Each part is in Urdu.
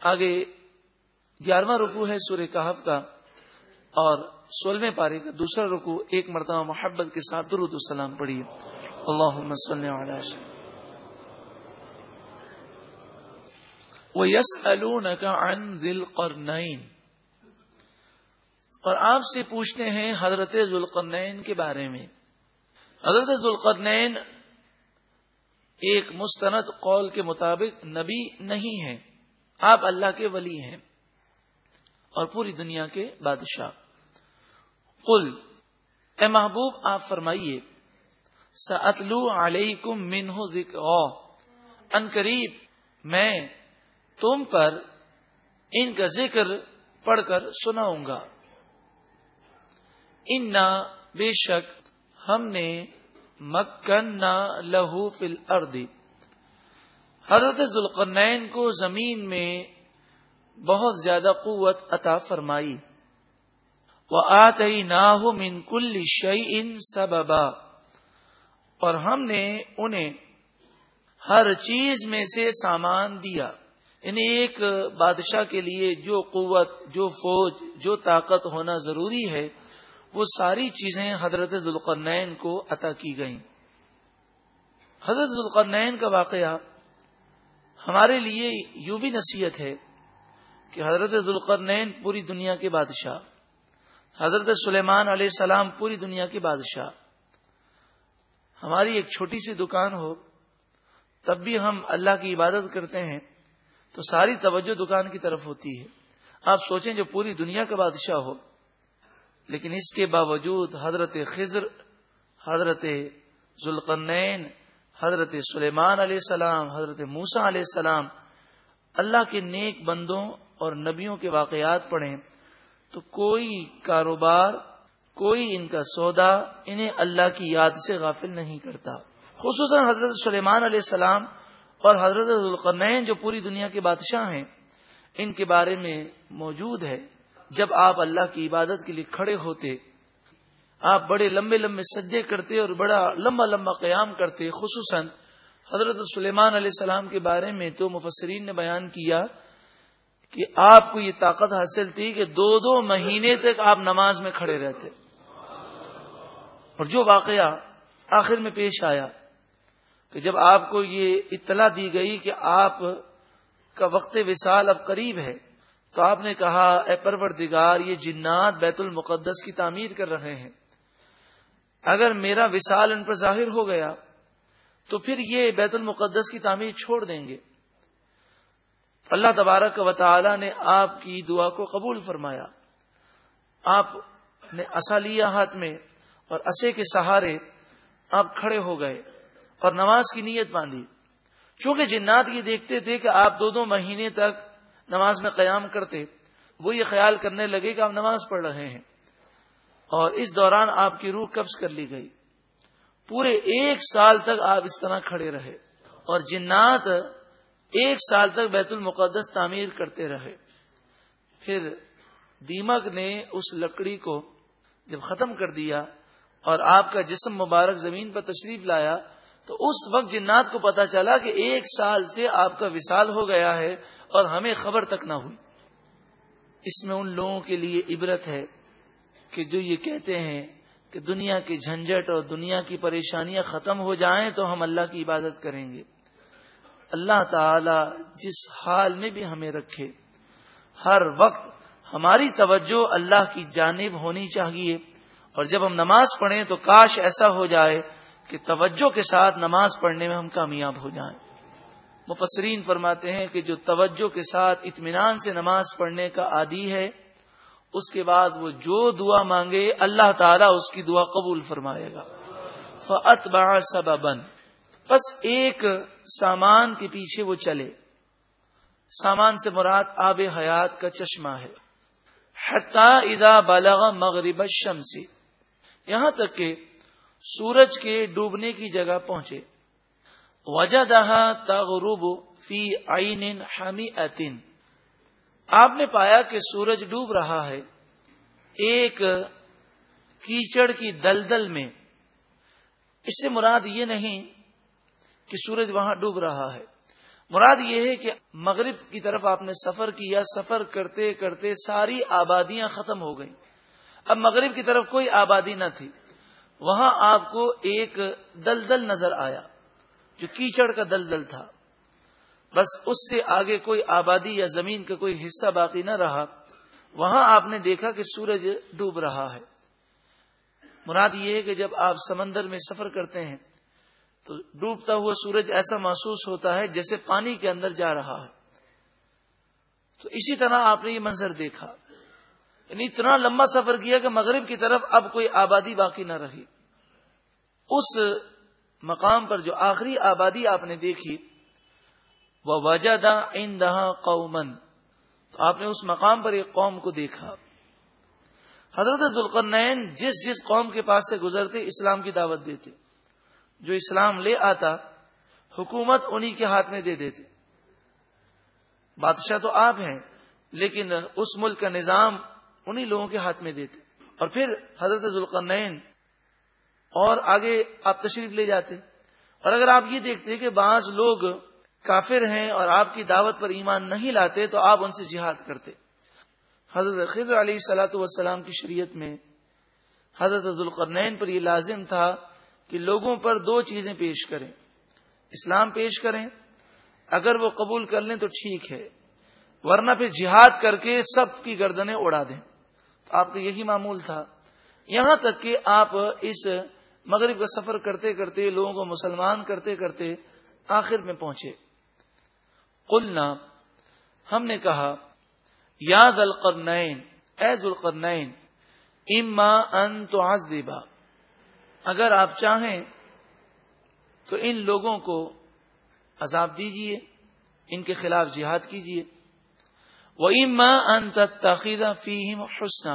آگے گیارہواں رکو ہے سورہ کہف کا اور سولہویں پارے کا دوسرا رکو ایک مرتبہ محبت کے ساتھ درود السلام پڑھیے۔ اللہ وہ یس القرنین اور آپ سے پوچھتے ہیں حضرت ذوالقرنین کے بارے میں۔ حضرت ذوالقرنین ایک مستند قول کے مطابق نبی نہیں ہے آپ اللہ کے ولی ہیں اور پوری دنیا کے بادشاہ۔ قل، اے محبوب، آپ فرمائیے سطلو علیکم منہ ذکر ان قریب، میں تم پر ان کا ذکر پڑھ کر سناؤں گا۔ ان بے شک، ہم نے مکن نہ لہو فل اردی حضرت ذوالقرنین کو زمین میں بہت زیادہ قوت عطا فرمائی۔ وہ آئی نہ من کل شعی ان سببا۔ اور ہم نے انہیں ہر چیز میں سے سامان دیا۔ یعنی ایک بادشاہ کے لیے جو قوت، جو فوج، جو طاقت ہونا ضروری ہے، وہ ساری چیزیں حضرت ذوالقرنین کو عطا کی گئیں۔ حضرت ذوالقرنین کا واقعہ ہمارے لیے یوں بھی نصیحت ہے کہ حضرت ذوالقرنین پوری دنیا کے بادشاہ، حضرت سلیمان علیہ السلام پوری دنیا کے بادشاہ۔ ہماری ایک چھوٹی سی دکان ہو، تب بھی ہم اللہ کی عبادت کرتے ہیں تو ساری توجہ دکان کی طرف ہوتی ہے۔ آپ سوچیں جو پوری دنیا کا بادشاہ ہو، لیکن اس کے باوجود حضرت خضر، حضرت ذوالقرنین حضرت سلیمان علیہ السلام، حضرت موسا علیہ السلام، اللہ کے نیک بندوں اور نبیوں کے واقعات پڑھیں تو کوئی کاروبار، کوئی ان کا سودا انہیں اللہ کی یاد سے غافل نہیں کرتا۔ خصوصاً حضرت سلیمان علیہ السلام اور حضرت القرنین جو پوری دنیا کے بادشاہ ہیں، ان کے بارے میں موجود ہے۔ جب آپ اللہ کی عبادت کے لیے کھڑے ہوتے آپ بڑے لمبے لمبے سجے کرتے اور بڑا لمبا لمبا قیام کرتے، خصوصاً حضرت سلیمان علیہ السلام کے بارے میں تو مفسرین نے بیان کیا کہ آپ کو یہ طاقت حاصل تھی کہ دو دو مہینے تک آپ نماز میں کھڑے رہتے۔ اور جو واقعہ آخر میں پیش آیا کہ جب آپ کو یہ اطلاع دی گئی کہ آپ کا وقت وصال اب قریب ہے، تو آپ نے کہا، اے پروردگار، یہ جنات بیت المقدس کی تعمیر کر رہے ہیں۔ اگر میرا وصال ان پر ظاہر ہو گیا، تو پھر یہ بیت المقدس کی تعمیر چھوڑ دیں گے۔ اللہ تبارک و تعالی نے آپ کی دعا کو قبول فرمایا۔ آپ نے اصا لیا ہاتھ میں اور اسے کے سہارے آپ کھڑے ہو گئے اور نماز کی نیت باندھی۔ چونکہ جنات یہ دیکھتے تھے کہ آپ دو دو مہینے تک نماز میں قیام کرتے، وہ یہ خیال کرنے لگے کہ آپ نماز پڑھ رہے ہیں۔ اور اس دوران آپ کی روح قبض کر لی گئی۔ پورے ایک سال تک آپ اس طرح کھڑے رہے اور جنات ایک سال تک بیت المقدس تعمیر کرتے رہے۔ پھر دیمک نے اس لکڑی کو جب ختم کر دیا اور آپ کا جسم مبارک زمین پر تشریف لایا، تو اس وقت جنات کو پتا چلا کہ ایک سال سے آپ کا وصال ہو گیا ہے اور ہمیں خبر تک نہ ہوئی۔ اس میں ان لوگوں کے لیے عبرت ہے۔ کہ جو یہ کہتے ہیں کہ دنیا کی جھنجٹ اور دنیا کی پریشانیاں ختم ہو جائیں تو ہم اللہ کی عبادت کریں گے۔ اللہ تعالی جس حال میں بھی ہمیں رکھے، ہر وقت ہماری توجہ اللہ کی جانب ہونی چاہیے۔ اور جب ہم نماز پڑھیں تو کاش ایسا ہو جائے کہ توجہ کے ساتھ نماز پڑھنے میں ہم کامیاب ہو جائیں۔ مفسرین فرماتے ہیں کہ جو توجہ کے ساتھ اطمینان سے نماز پڑھنے کا عادی ہے اس کے بعد وہ جو دعا مانگے، اللہ تعالیٰ اس کی دعا قبول فرمائے گا۔ فت با بس ایک سامان کے پیچھے وہ چلے۔ سامان سے مراد آب حیات کا چشمہ ہے۔ حتا ادا بالغ مغرب شمسی یہاں تک کہ سورج کے ڈوبنے کی جگہ پہنچے۔ وجہ دہا تغروب فی آئین حمی آپ نے پایا کہ سورج ڈوب رہا ہے۔ ایک کیچڑ کی دلدل میں۔ اس سے مراد یہ نہیں کہ سورج وہاں ڈوب رہا ہے۔ مراد یہ ہے کہ مغرب کی طرف آپ نے سفر کیا، سفر کرتے کرتے ساری آبادیاں ختم ہو گئیں۔ اب مغرب کی طرف کوئی آبادی نہ تھی۔ وہاں آپ کو ایک دلدل نظر آیا، جو کیچڑ کا دلدل تھا۔ بس اس سے آگے کوئی آبادی یا زمین کا کوئی حصہ باقی نہ رہا، وہاں آپ نے دیکھا کہ سورج ڈوب رہا ہے۔ مراد یہ ہے کہ جب آپ سمندر میں سفر کرتے ہیں، تو ڈوبتا ہوا سورج ایسا محسوس ہوتا ہے جیسے پانی کے اندر جا رہا ہے۔ تو اسی طرح آپ نے یہ منظر دیکھا۔ یعنی اتنا لمبا سفر کیا کہ مغرب کی طرف اب کوئی آبادی باقی نہ رہی۔ اس مقام پر جو آخری آبادی آپ نے دیکھی وہ وجہ دا ان دہا قومن تو آپ نے اس مقام پر ایک قوم کو دیکھا۔ حضرت ذوالقرنین جس جس قوم کے پاس سے گزرتے، اسلام کی دعوت دیتے۔ جو اسلام لے آتا، حکومت انہی کے ہاتھ میں دے دیتے۔ بادشاہ تو آپ ہیں، لیکن اس ملک کا نظام انہی لوگوں کے ہاتھ میں دیتے۔ اور پھر حضرت ذوالقرنین اور آگے آپ تشریف لے جاتے۔ اور اگر آپ یہ دیکھتے کہ بعض لوگ کافر ہیں اور آپ کی دعوت پر ایمان نہیں لاتے تو آپ ان سے جہاد کرتے۔ حضرت خضر علیہ سلاۃ والسلام کی شریعت میں حضرت ذوالقرنین پر یہ لازم تھا کہ لوگوں پر دو چیزیں پیش کریں۔ اسلام پیش کریں، اگر وہ قبول کر لیں تو ٹھیک ہے، ورنہ پھر جہاد کر کے سب کی گردنیں اڑا دیں۔ تو آپ کا یہی معمول تھا۔ یہاں تک کہ آپ اس مغرب کا سفر کرتے کرتے لوگوں کو مسلمان کرتے کرتے آخر میں پہنچے۔ قلنا، ہم نے کہا یاد القرنین، اے ذوالقرنین اما ان تو اگر آپ چاہیں، تو ان لوگوں کو عذاب دیجیے، ان کے خلاف جہاد کیجیے۔ وہ اما ان تقیدہ فیم حسن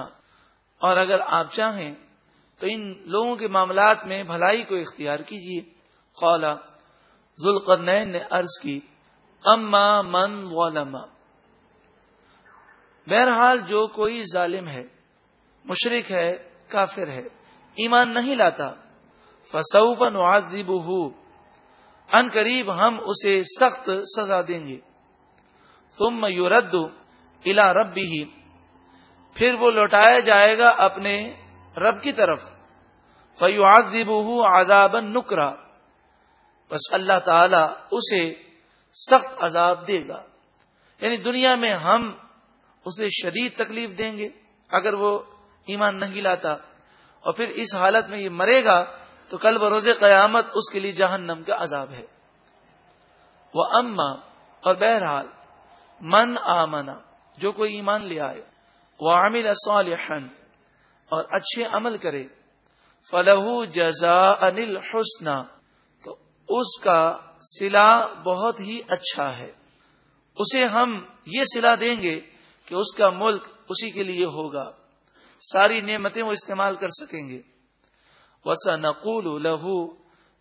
اور اگر آپ چاہیں، تو ان لوگوں کے معاملات میں بھلائی کو اختیار کیجیے قولا ذوالقرنین نے عرض کی اما من غلما بہرحال جو کوئی ظالم ہے مشرق ہے، کافر ہے، ایمان نہیں لاتا، فسوف نعذبه، ان قریب ہم اسے سخت سزا دیں گے۔ ثم يرد الى ربه، پھر وہ لوٹایا جائے گا اپنے رب کی طرف۔ فیعذبه عذابا نکرا۔ بس اللہ تعالی اسے سخت عذاب دے گا۔ یعنی دنیا میں ہم اسے شدید تکلیف دیں گے اگر وہ ایمان نہیں لاتا۔ اور پھر اس حالت میں یہ مرے گا تو کل بروز قیامت اس کے لیے جہنم کا عذاب ہے۔ وہ اما، اور بہرحال، من آمنا، جو کوئی ایمان لے آئے، وہ عامل صالحن اور اچھے عمل کرے۔ فلح جزا انل حسن اس کا سلا بہت ہی اچھا ہے۔ اسے ہم یہ سلا دیں گے کہ اس کا ملک اسی کے لیے ہوگا۔ ساری نعمتیں وہ استعمال کر سکیں گے۔ وسا نقول لہو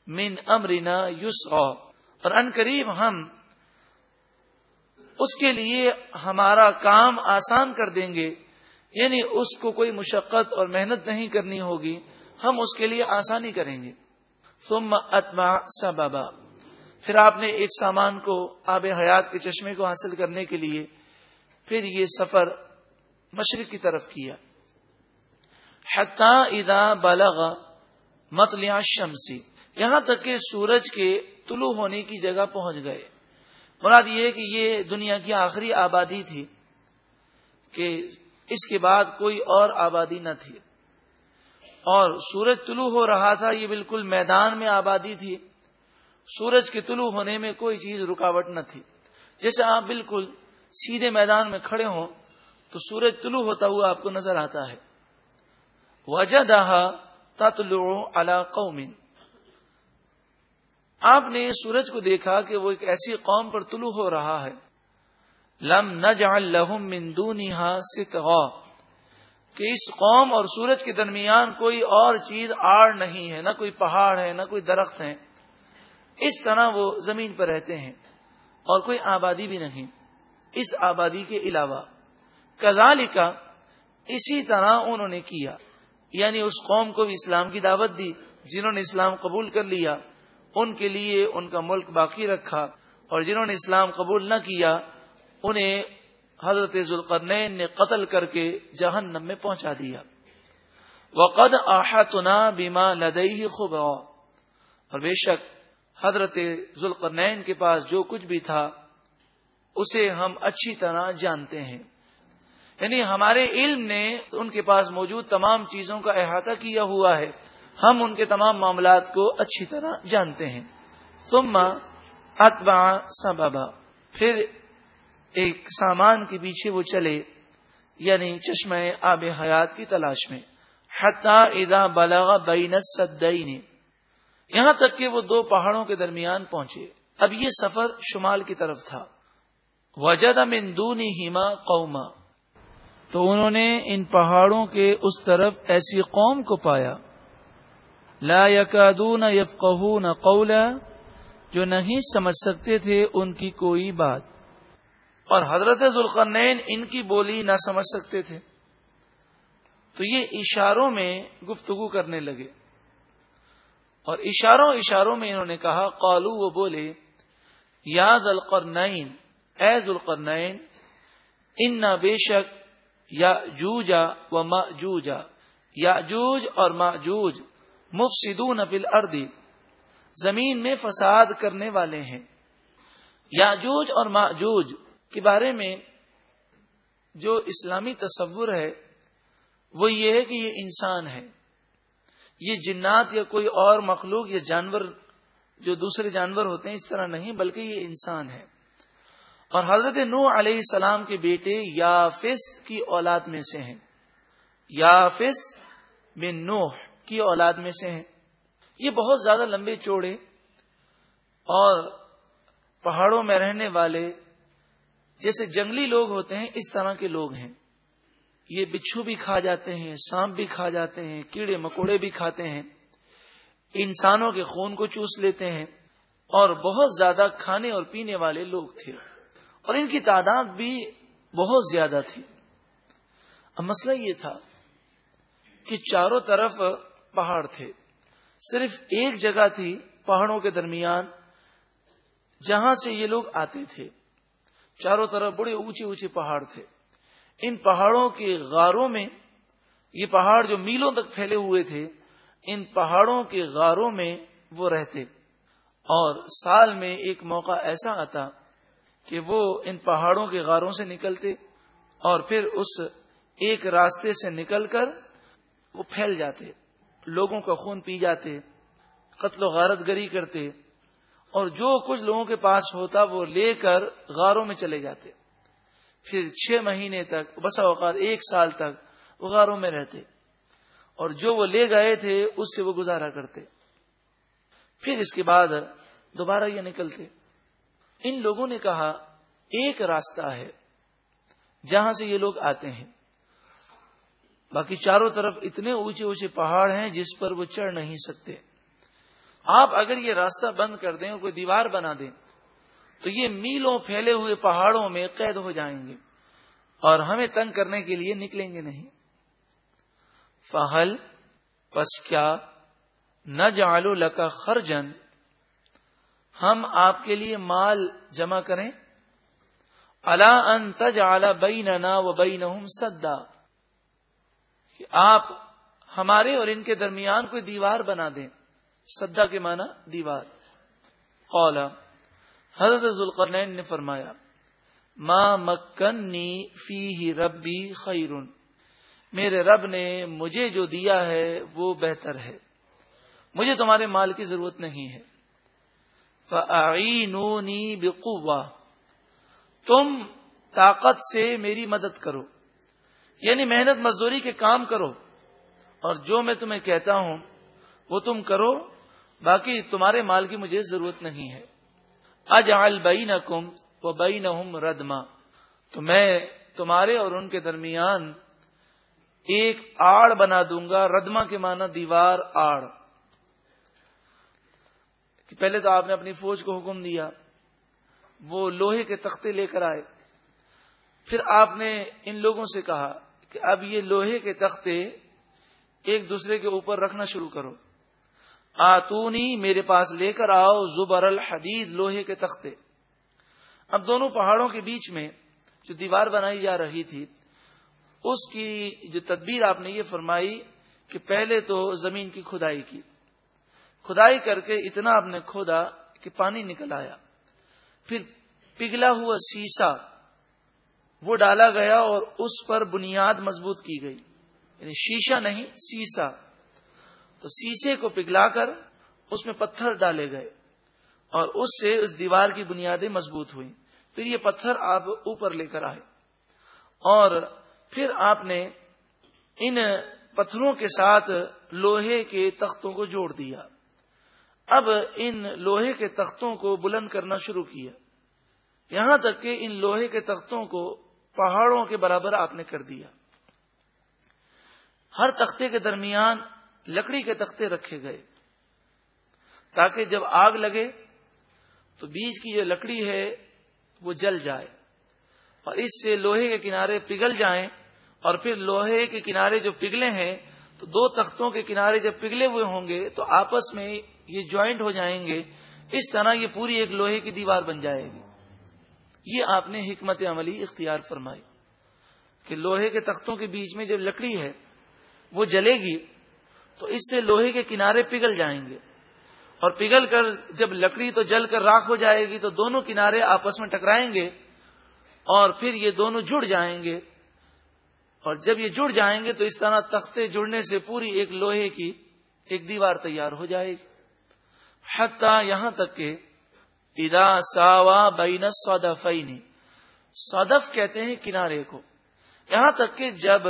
من امرینا یوس اور ان قریب ہم اس کے لیے ہمارا کام آسان کر دیں گے۔ یعنی اس کو کوئی مشقت اور محنت نہیں کرنی ہوگی۔ ہم اس کے لیے آسانی کریں گے۔ ثم اتما سبابا پھر آپ نے ایک سامان کو آب حیات کے چشمے کو حاصل کرنے کے لیے پھر یہ سفر مشرق کی طرف کیا۔ ادا بالغ متلیا شمسی یہاں تک کہ سورج کے طلوع ہونے کی جگہ پہنچ گئے۔ مراد یہ کہ یہ دنیا کی آخری آبادی تھی کہ اس کے بعد کوئی اور آبادی نہ تھی۔ اور سورج طلوع ہو رہا تھا، یہ بالکل میدان میں آبادی تھی۔ سورج کے طلوع ہونے میں کوئی چیز رکاوٹ نہ تھی۔ جیسے آپ بالکل سیدھے میدان میں کھڑے ہوں، تو سورج طلوع ہوتا ہوا آپ کو نظر آتا ہے۔ وجہ دہا تتلو علا قوم۔ آپ نے سورج کو دیکھا کہ وہ ایک ایسی قوم پر طلوع ہو رہا ہے۔ لم نجعل لهم من دونها ستغا کہ اس قوم اور سورج کے درمیان کوئی اور چیز آڑ نہیں ہے، نہ کوئی پہاڑ ہے، نہ کوئی درخت ہے۔ اس طرح وہ زمین پر رہتے ہیں اور کوئی آبادی بھی نہیں۔ اس آبادی کے علاوہ کزالی کا اسی طرح انہوں نے کیا۔ یعنی اس قوم کو بھی اسلام کی دعوت دی، جنہوں نے اسلام قبول کر لیا، ان کے لیے ان کا ملک باقی رکھا۔ اور جنہوں نے اسلام قبول نہ کیا، انہیں حضرت ذوالقرنین نے قتل کر کے جہنم میں پہنچا دیا۔ وقد آحتنا بیما لدئی خوب اور بے شک حضرت ذوالقرنین کے پاس جو کچھ بھی تھا، اسے ہم اچھی طرح جانتے ہیں۔ یعنی ہمارے علم نے ان کے پاس موجود تمام چیزوں کا احاطہ کیا ہوا ہے۔ ہم ان کے تمام معاملات کو اچھی طرح جانتے ہیں۔ ثم اتبع سببا۔ پھر ایک سامان کے پیچھے وہ چلے یعنی چشمہ آب حیات کی تلاش میں۔ اذا بلغ بین السدین۔ یہاں تک کہ وہ دو پہاڑوں کے درمیان پہنچے۔ اب یہ سفر شمال کی طرف تھا۔ وجد من دونہما قوما۔ تو انہوں نے ان پہاڑوں کے اس طرف ایسی قوم کو پایا۔ لا یکادون یفقہون قولا، جو نہیں سمجھ سکتے تھے ان کی کوئی بات۔ اور حضرت ذوالقرنین ان کی بولی نہ سمجھ سکتے تھے۔ تو یہ اشاروں میں گفتگو کرنے لگے۔ اور اشاروں اشاروں میں انہوں نے کہا، قالو وہ بولے، یا ذلقرنین اے ذوالقرنین ان نہ بے شک یا جوجا و ما جوجا یا جوج اور ما جوج مفسدون فی الارض، زمین میں فساد کرنے والے ہیں۔ یاجوج اور ماجوج کے بارے میں جو اسلامی تصور ہے، وہ یہ ہے کہ یہ انسان ہے۔ یہ جنات یا کوئی اور مخلوق یا جانور جو دوسرے جانور ہوتے ہیں، اس طرح نہیں، بلکہ یہ انسان ہے۔ اور حضرت نو علیہ السلام کے بیٹے یافس کی اولاد میں سے ہیں۔ یافس بن نوح کی اولاد میں سے ہیں۔ یہ بہت زیادہ لمبے چوڑے اور پہاڑوں میں رہنے والے جیسے جنگلی لوگ ہوتے ہیں، اس طرح کے لوگ ہیں۔ یہ بچھو بھی کھا جاتے ہیں، سانپ بھی کھا جاتے ہیں، کیڑے مکوڑے بھی کھاتے ہیں۔ انسانوں کے خون کو چوس لیتے ہیں اور بہت زیادہ کھانے اور پینے والے لوگ تھے۔ اور ان کی تعداد بھی بہت زیادہ تھی۔ اب مسئلہ یہ تھا کہ چاروں طرف پہاڑ تھے۔ صرف ایک جگہ تھی پہاڑوں کے درمیان جہاں سے یہ لوگ آتے تھے۔ چاروں طرف بڑے اونچے اونچے پہاڑ تھے۔ ان پہاڑوں کے غاروں میں، یہ پہاڑ جو میلوں تک پھیلے ہوئے تھے، ان پہاڑوں کے غاروں میں وہ رہتے۔ اور سال میں ایک موقع ایسا آتا کہ وہ ان پہاڑوں کے غاروں سے نکلتے اور پھر اس ایک راستے سے نکل کر وہ پھیل جاتے۔ لوگوں کا خون پی جاتے، قتل و غارت گری کرتے۔ اور جو کچھ لوگوں کے پاس ہوتا وہ لے کر غاروں میں چلے جاتے۔ پھر چھ مہینے تک، بسا اوقات ایک سال تک وہ غاروں میں رہتے۔ اور جو وہ لے گئے تھے، اس سے وہ گزارا کرتے۔ پھر اس کے بعد دوبارہ یہ نکلتے۔ ان لوگوں نے کہا، ایک راستہ ہے جہاں سے یہ لوگ آتے ہیں۔ باقی چاروں طرف اتنے اونچے اونچے پہاڑ ہیں جس پر وہ چڑھ نہیں سکتے۔ آپ اگر یہ راستہ بند کر دیں اور کوئی دیوار بنا دیں، تو یہ میلوں پھیلے ہوئے پہاڑوں میں قید ہو جائیں گے اور ہمیں تنگ کرنے کے لیے نکلیں گے نہیں۔ فہل پس کیا نہ جالو لکا خرجن ہم آپ کے لیے مال جمع کریں۔ اللہ ان تج اعلی بئی نہ و بئی نہ سدا آپ ہمارے اور ان کے درمیان کوئی دیوار بنا دیں۔ سدا کے معنی دیوار۔ قولا حضرت ذوالقرنین نے فرمایا ماں مکنی فی ربی خیرن۔ میرے رب نے مجھے جو دیا ہے وہ بہتر ہے۔ مجھے تمہارے مال کی ضرورت نہیں ہے۔ فعینونی بقوا تم طاقت سے میری مدد کرو۔ یعنی محنت مزدوری کے کام کرو۔ اور جو میں تمہیں کہتا ہوں وہ تم کرو، باقی تمہارے مال کی مجھے ضرورت نہیں ہے۔ اج بئی نہ کم وہ بئی نہ ردما۔ تو میں تمہارے اور ان کے درمیان ایک آڑ بنا دوں گا، ردما کے معنی دیوار آڑ۔ کہ پہلے تو آپ نے اپنی فوج کو حکم دیا، وہ لوہے کے تختے لے کر آئے۔ پھر آپ نے ان لوگوں سے کہا کہ اب یہ لوہے کے تختے ایک دوسرے کے اوپر رکھنا شروع کرو۔ آتونی میرے پاس لے کر آؤ زبر الحدید، لوہے کے تختے۔ اب دونوں پہاڑوں کے بیچ میں جو دیوار بنائی جا رہی تھی، اس کی جو تدبیر آپ نے یہ فرمائی کہ پہلے تو زمین کی کھدائی کی۔ کھدائی کر کے اتنا آپ نے کھودا کہ پانی نکل آیا۔ پھر پگھلا ہوا سیسا، وہ ڈالا گیا اور اس پر بنیاد مضبوط کی گئی۔ یعنی شیشہ نہیں، سیسا۔ تو سیسے کو پگھلا کر اس میں پتھر ڈالے گئے اور اس سے اس دیوار کی بنیادیں مضبوط ہوئی پھر یہ پتھر آپ اوپر لے کر آئے۔ اور پھر آپ نے ان پتھروں کے ساتھ لوہے کے تختوں کو جوڑ دیا۔ اب ان لوہے کے تختوں کو بلند کرنا شروع کیا۔ یہاں تک کہ ان لوہے کے تختوں کو پہاڑوں کے برابر آپ نے کر دیا۔ ہر تختے کے درمیان لکڑی کے تختے رکھے گئے۔ تاکہ جب آگ لگے تو بیج کی جو لکڑی ہے وہ جل جائے اور اس سے لوہے کے کنارے پگھل جائیں اور پھر لوہے کے کنارے جو پگھلے ہیں تو دو تختوں کے کنارے جب پگھلے ہوئے ہوں گے تو آپس میں یہ جوائنٹ ہو جائیں گے۔ اس طرح یہ پوری ایک لوہے کی دیوار بن جائے گی۔ یہ آپ نے حکمت عملی اختیار فرمائی کہ لوہے کے تختوں کے بیچ میں جب لکڑی ہے وہ جلے گی تو اس سے لوہے کے کنارے پگھل جائیں گے۔ اور پگھل کر جب لکڑی تو جل کر راکھ ہو جائے گی تو دونوں کنارے آپس میں ٹکرائیں گے اور پھر یہ دونوں جڑ جائیں گے۔ اور جب یہ جڑ جائیں گے تو اس طرح تختے جڑنے سے پوری ایک لوہے کی ایک دیوار تیار ہو جائے گی۔ حتیٰ یہاں تک کہ ادا ساوا بین سودفئی سودف کہتے ہیں کنارے کو۔ یہاں تک کہ جب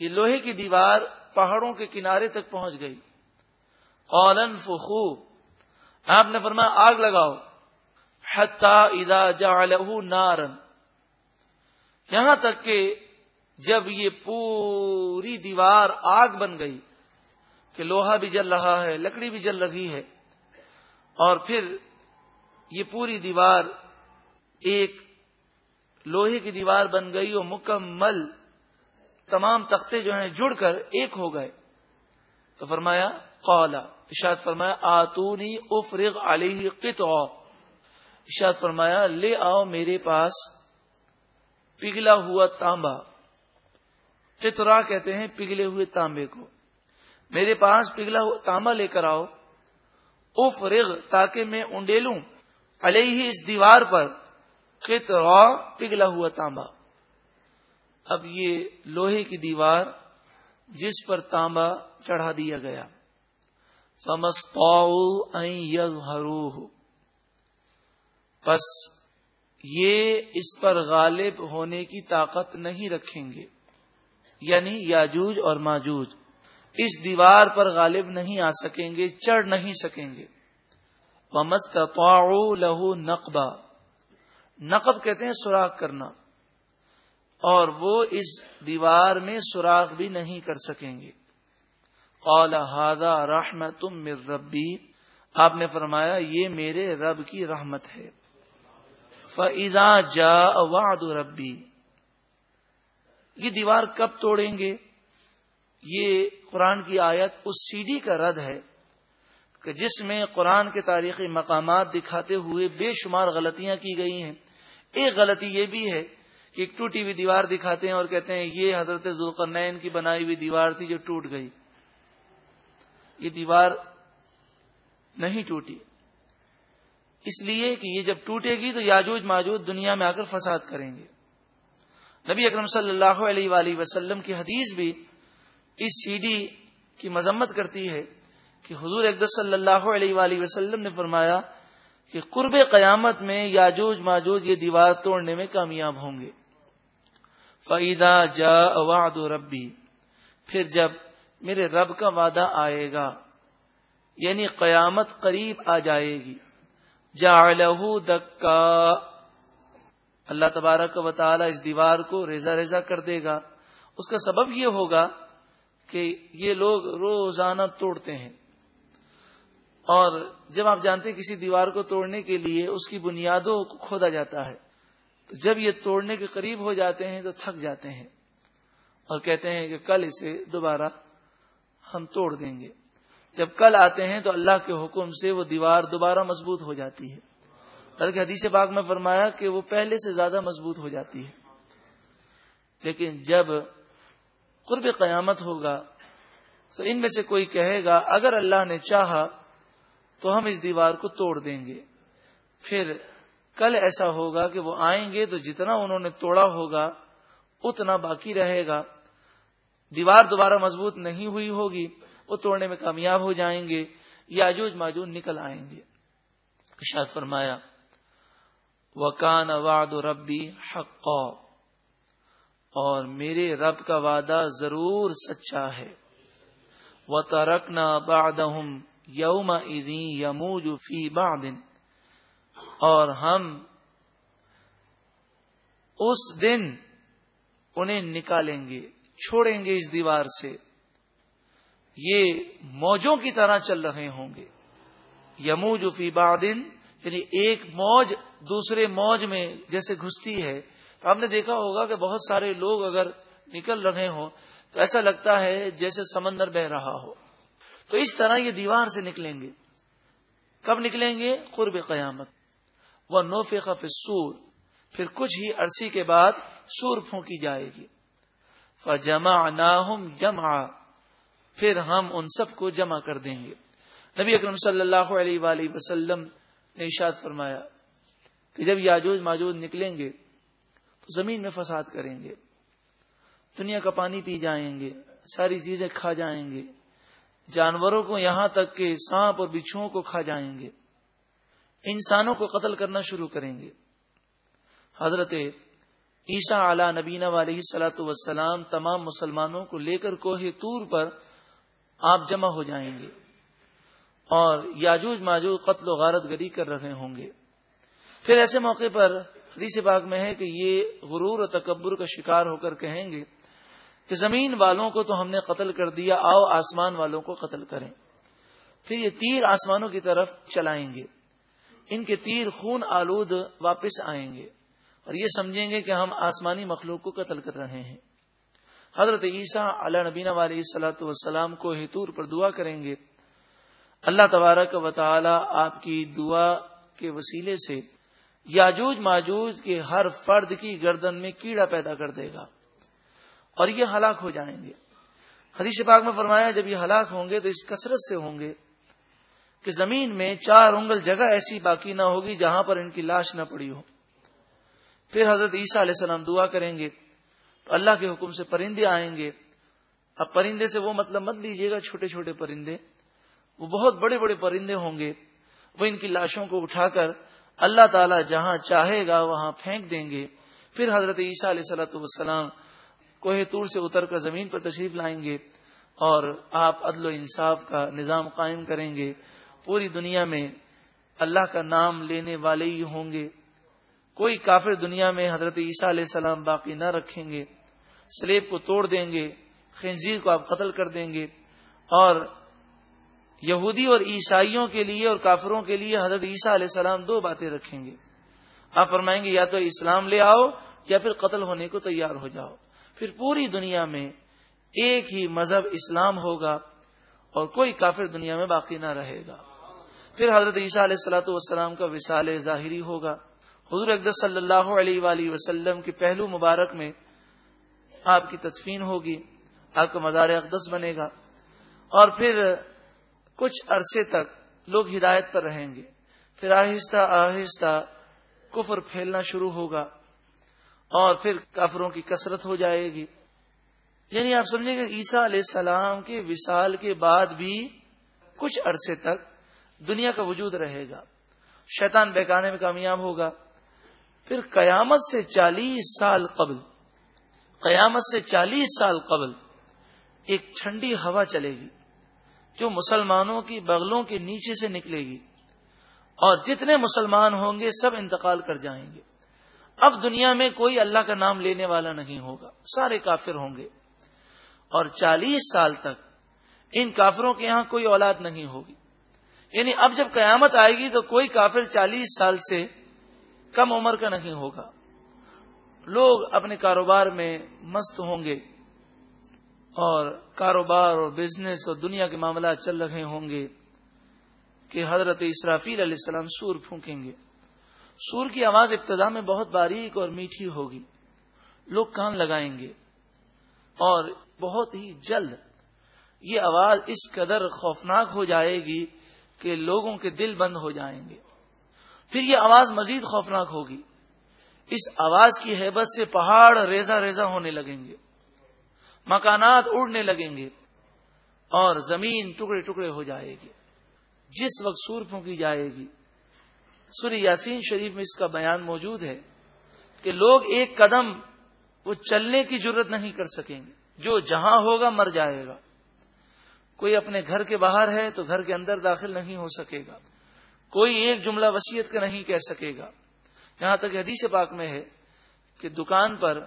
یہ لوہے کی دیوار پہاڑوں کے کنارے تک پہنچ گئی۔ قولن فخو آپ نے فرمایا، آگ لگاؤ۔ ادا جعلہ نارن۔ یہاں تک کہ جب یہ پوری دیوار آگ بن گئی کہ لوہا بھی جل رہا ہے، لکڑی بھی جل رہی ہے، اور پھر یہ پوری دیوار ایک لوہے کی دیوار بن گئی اور مکمل تمام تختے جو ہیں جڑ کر ایک ہو گئے۔ تو فرمایا قولا اشاد فرمایا، آتونی افرغ علیہ قطع اشاد فرمایا، لے آؤ میرے پاس پگھلا ہوا تانبا قطرا کہتے ہیں پگھلے ہوئے تانبے کو۔ میرے پاس پگھلا ہوا تانبا لے کر آؤ۔ افرغ، تاکہ میں انڈیلوں علیہ اس دیوار پر قطرا پگھلا ہوا تانبا اب یہ لوہے کی دیوار جس پر تانبا چڑھا دیا گیا۔ پس یہ اس پر غالب ہونے کی طاقت نہیں رکھیں گے۔ یعنی یاجوج اور ماجوج۔ اس دیوار پر غالب نہیں آ سکیں گے، چڑھ نہیں سکیں گے۔ مست لہو نقبہ نقب کہتے ہیں سوراخ کرنا۔ اور وہ اس دیوار میں سوراخ بھی نہیں کر سکیں گے۔ قال هذا رحمت من ربی آپ نے فرمایا، یہ میرے رب کی رحمت ہے۔ فضا جا وعد ربی یہ دیوار کب توڑیں گے؟ یہ قرآن کی آیت اس سی ڈی کا رد ہے کہ جس میں قرآن کے تاریخی مقامات دکھاتے ہوئے بے شمار غلطیاں کی گئی ہیں۔ ایک غلطی یہ بھی ہے ایک ٹوٹی ہوئی دیوار دکھاتے ہیں اور کہتے ہیں یہ حضرت ذوالقرنین کی بنائی ہوئی دیوار تھی جو ٹوٹ گئی۔ یہ دیوار نہیں ٹوٹی۔ اس لیے کہ یہ جب ٹوٹے گی تو یاجوج ماجوج دنیا میں آ کر فساد کریں گے۔ نبی اکرم صلی اللہ علیہ وآلہ وسلم کی حدیث بھی اس سی ڈی کی مذمت کرتی ہے کہ حضور اقدس صلی اللہ علیہ وآلہ وسلم نے فرمایا کہ قرب قیامت میں یاجوج ماجوج یہ دیوار توڑنے میں کامیاب ہوں گے۔ فعیدہ جا وعد ربی پھر جب میرے رب کا وعدہ آئے گا یعنی قیامت قریب آ جائے گی۔ جا دکا اللہ تبارک و تعالی اس دیوار کو ریزا ریزا کر دے گا۔ اس کا سبب یہ ہوگا کہ یہ لوگ روزانہ توڑتے ہیں۔ اور جب آپ جانتے کسی دیوار کو توڑنے کے لیے اس کی بنیادوں کو کھودا جاتا ہے تو جب یہ توڑنے کے قریب ہو جاتے ہیں تو تھک جاتے ہیں اور کہتے ہیں کہ کل اسے دوبارہ ہم توڑ دیں گے۔ جب کل آتے ہیں تو اللہ کے حکم سے وہ دیوار دوبارہ مضبوط ہو جاتی ہے۔ بلکہ حدیث پاک میں فرمایا کہ وہ پہلے سے زیادہ مضبوط ہو جاتی ہے۔ لیکن جب قرب قیامت ہوگا تو ان میں سے کوئی کہے گا، اگر اللہ نے چاہا تو ہم اس دیوار کو توڑ دیں گے۔ پھر کل ایسا ہوگا کہ وہ آئیں گے تو جتنا انہوں نے توڑا ہوگا، اتنا باقی رہے گا۔ دیوار دوبارہ مضبوط نہیں ہوئی ہوگی، وہ توڑنے میں کامیاب ہو جائیں گے یاجوج ماجوج نکل آئیں گے۔ شاید فرمایا وکان واد ربی حق اور میرے رب کا وعدہ ضرور سچا ہے۔ وہ ترکنا باد یوم یموج فی بادن اور ہم اس دن انہیں نکالیں گے، چھوڑیں گے اس دیوار سے۔ یہ موجوں کی طرح چل رہے ہوں گے۔ یموج فی بادن یعنی ایک موج دوسرے موج میں جیسے گھستی ہے۔ تو آپ نے دیکھا ہوگا کہ بہت سارے لوگ اگر نکل رہے ہوں، تو ایسا لگتا ہے جیسے سمندر بہ رہا ہو۔ تو اس طرح یہ دیوار سے نکلیں گے۔ کب نکلیں گے؟ قرب قیامت۔ وہ نو سور پھر کچھ ہی عرصی کے بعد سور پھونکی جائے گی۔ فجما نہ جمع پھر ہم ان سب کو جمع کر دیں گے۔ نبی اکرم صلی اللہ علیہ وآلہ وسلم نے اشاد فرمایا کہ جب یاجوج ماجوج نکلیں گے، تو زمین میں فساد کریں گے، دنیا کا پانی پی جائیں گے، ساری چیزیں کھا جائیں گے، جانوروں کو یہاں تک کہ سانپ اور بچھوؤں کو کھا جائیں گے۔ انسانوں کو قتل کرنا شروع کریں گے۔ حضرت عیسیٰ اعلی نبینا علیہ سلاۃ وسلام تمام مسلمانوں کو لے کر کوہ تور پر آپ جمع ہو جائیں گے اور یاجوج ماجوج قتل و غارت گری کر رہے ہوں گے۔ پھر ایسے موقع پر حدیث باغ میں ہے کہ یہ غرور و تکبر کا شکار ہو کر کہیں گے کہ زمین والوں کو تو ہم نے قتل کر دیا، آؤ آسمان والوں کو قتل کریں۔ پھر یہ تیر آسمانوں کی طرف چلائیں گے۔ ان کے تیر خون آلود واپس آئیں گے اور یہ سمجھیں گے کہ ہم آسمانی مخلوق کو قتل کر رہے ہیں۔ حضرت عیسیٰ علیہ نبینہ علیہ صلاحت والسلام کو ہتور پر دعا کریں گے۔ اللہ تبارک و تعالی آپ کی دعا کے وسیلے سے یاجوج ماجوج کے ہر فرد کی گردن میں کیڑا پیدا کر دے گا اور یہ ہلاک ہو جائیں گے۔ حدیث پاک میں فرمایا جب یہ ہلاک ہوں گے تو اس کثرت سے ہوں گے۔ کہ زمین میں چار انگل جگہ ایسی باقی نہ ہوگی جہاں پر ان کی لاش نہ پڑی ہو۔ پھر حضرت عیسیٰ علیہ السلام دعا کریں گے، تو اللہ کے حکم سے پرندے آئیں گے۔ اب پرندے سے وہ مطلب مت لیجیے گا، چھوٹے چھوٹے پرندے۔ وہ بہت بڑے بڑے پرندے ہوں گے۔ وہ ان کی لاشوں کو اٹھا کر اللہ تعالی جہاں چاہے گا وہاں پھینک دیں گے۔ پھر حضرت عیسیٰ علیہ صلاحت والسلام کوہ تور سے اتر کر زمین پر تشریف لائیں گے اور آپ عدل و انصاف کا نظام قائم کریں گے۔ پوری دنیا میں اللہ کا نام لینے والے ہی ہوں گے۔ کوئی کافر دنیا میں حضرت عیسیٰ علیہ السلام باقی نہ رکھیں گے۔ سلیب کو توڑ دیں گے، خنزیر کو آپ قتل کر دیں گے۔ اور یہودی اور عیسائیوں کے لیے اور کافروں کے لیے حضرت عیسیٰ علیہ السلام دو باتیں رکھیں گے۔ آپ فرمائیں گے یا تو اسلام لے آؤ یا پھر قتل ہونے کو تیار ہو جاؤ۔ پھر پوری دنیا میں ایک ہی مذہب اسلام ہوگا۔ اور کوئی کافر دنیا میں باقی نہ رہے گا۔ پھر حضرت عیسیٰ علیہ السلاۃ والسلام کا وصال ظاہری ہوگا۔ حضور اقدس صلی اللہ علیہ وآلہ وسلم کے پہلو مبارک میں آپ کی تدفین ہوگی، آپ کا مزار اقدس بنے گا۔ اور پھر کچھ عرصے تک لوگ ہدایت پر رہیں گے۔ پھر آہستہ آہستہ کفر پھیلنا شروع ہوگا اور پھر کافروں کی کثرت ہو جائے گی۔ یعنی آپ سمجھیں گے عیسیٰ علیہ السلام کے وصال کے بعد بھی کچھ عرصے تک دنیا کا وجود رہے گا۔ شیطان بہکانے میں کامیاب ہوگا۔ پھر قیامت سے چالیس سال قبل، قیامت سے چالیس سال قبل ایک ٹھنڈی ہوا چلے گی جو مسلمانوں کی بغلوں کے نیچے سے نکلے گی اور جتنے مسلمان ہوں گے سب انتقال کر جائیں گے۔ اب دنیا میں کوئی اللہ کا نام لینے والا نہیں ہوگا۔ سارے کافر ہوں گے۔ اور چالیس سال تک ان کافروں کے یہاں کوئی اولاد نہیں ہوگی۔ یعنی اب جب قیامت آئے گی تو کوئی کافر چالیس سال سے کم عمر کا نہیں ہوگا۔ لوگ اپنے کاروبار میں مست ہوں گے اور کاروبار اور بزنس اور دنیا کے معاملات چل رہے ہوں گے کہ حضرت اسرافیل علیہ السلام سور پھونکیں گے۔ سور کی آواز ابتدا میں بہت باریک اور میٹھی ہوگی۔ لوگ کان لگائیں گے۔ اور بہت ہی جلد یہ آواز اس قدر خوفناک ہو جائے گی کہ لوگوں کے دل بند ہو جائیں گے۔ پھر یہ آواز مزید خوفناک ہوگی۔ اس آواز کی حیبت سے پہاڑ ریزا ریزا ہونے لگیں گے۔ مکانات اڑنے لگیں گے اور زمین ٹکڑے ٹکڑے ہو جائے گی۔ جس وقت سور پھونکی جائے گی۔ سوری یاسین شریف میں اس کا بیان موجود ہے کہ لوگ ایک قدم وہ چلنے کی ضرورت نہیں کر سکیں گے۔ جو جہاں ہوگا مر جائے گا۔ کوئی اپنے گھر کے باہر ہے تو گھر کے اندر داخل نہیں ہو سکے گا۔ کوئی ایک جملہ وسیعت کا نہیں کہہ سکے گا۔ یہاں تک حدیث پاک میں ہے کہ دکان پر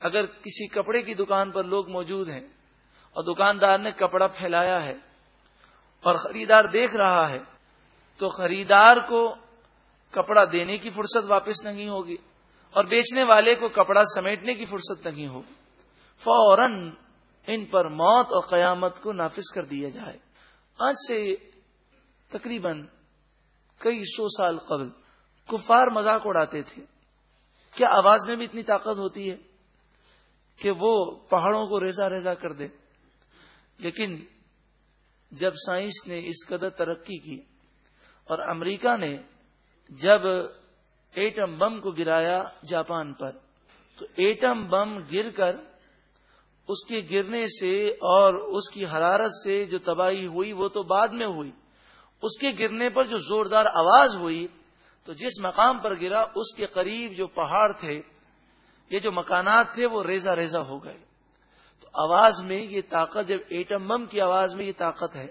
اگر کسی کپڑے کی دکان پر لوگ موجود ہیں اور دکاندار نے کپڑا پھیلایا ہے اور خریدار دیکھ رہا ہے تو خریدار کو کپڑا دینے کی فرصت واپس نہیں ہوگی۔ اور بیچنے والے کو کپڑا سمیٹنے کی فرصت نہیں ہوگی فوراً ان پر موت اور قیامت کو نافذ کر دیا جائے۔ آج سے تقریباً کئی سو سال قبل کفار مذاق اڑاتے تھے۔ کیا آواز میں بھی اتنی طاقت ہوتی ہے کہ وہ پہاڑوں کو ریزا ریزا کر دے؟ لیکن جب سائنس نے اس قدر ترقی کی اور امریکہ نے جب ایٹم بم کو گرایا جاپان پر۔ تو ایٹم بم گر کر اس کے گرنے سے اور اس کی حرارت سے جو تباہی ہوئی وہ تو بعد میں ہوئی۔ اس کے گرنے پر جو زوردار آواز ہوئی تو جس مقام پر گرا اس کے قریب جو پہاڑ تھے، یہ جو مکانات تھے وہ ریزا ریزا ہو گئے۔ تو آواز میں یہ طاقت، جب ایٹم بم کی آواز میں یہ طاقت ہے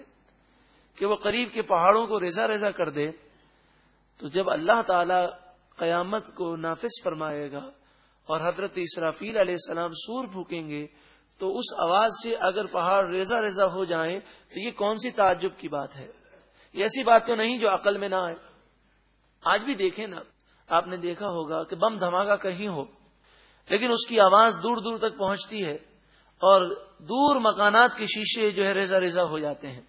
کہ وہ قریب کے پہاڑوں کو ریزا ریزا کر دے، تو جب اللہ تعالی قیامت کو نافذ فرمائے گا اور حضرت اسرافیل علیہ السلام سور پھونکیں گے، تو اس آواز سے اگر پہاڑ ریزا ریزا ہو جائیں، تو یہ کون سی تعجب کی بات ہے؟ یہ ایسی بات تو نہیں جو عقل میں نہ آئے۔ آج بھی دیکھیں نا، آپ نے دیکھا ہوگا کہ بم دھماکہ کہیں ہو، لیکن اس کی آواز دور دور تک پہنچتی ہے اور دور مکانات کے شیشے جو ہے ریزا ریزا ہو جاتے ہیں۔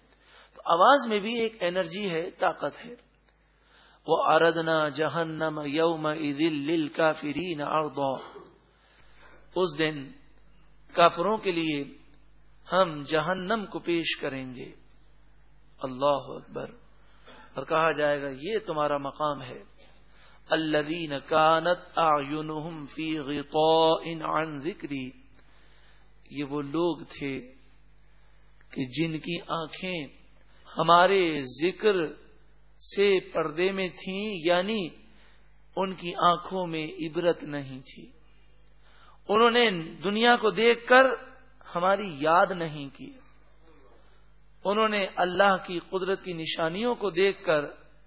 تو آواز میں بھی ایک انرجی ہے، طاقت ہے۔ وہ اردنا جہنم یوم عید کا اس دن کافروں کے لیے ہم جہنم کو پیش کریں گے۔ اللہ اکبر۔ اور کہا جائے گا، یہ تمہارا مقام ہے۔ الذين كانت اعينهم في غطاء عن ذکری۔ یہ وہ لوگ تھے کہ جن کی آنکھیں ہمارے ذکر سے پردے میں تھیں یعنی ان کی آنکھوں میں عبرت نہیں تھی۔ انہوں نے دنیا کو دیکھ کر ہماری یاد نہیں کی۔ انہوں نے اللہ کی قدرت کی نشانیوں کو دیکھ کر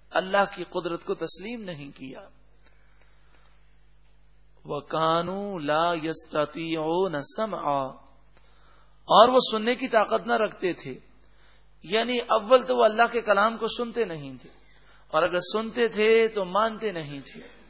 اللہ کی قدرت کو تسلیم نہیں کیا۔ وہ کانو لا یستی نسم اور وہ سننے کی طاقت نہ رکھتے تھے۔ یعنی اول تو وہ اللہ کے کلام کو سنتے نہیں تھے۔ اور اگر سنتے تھے تو مانتے نہیں تھے۔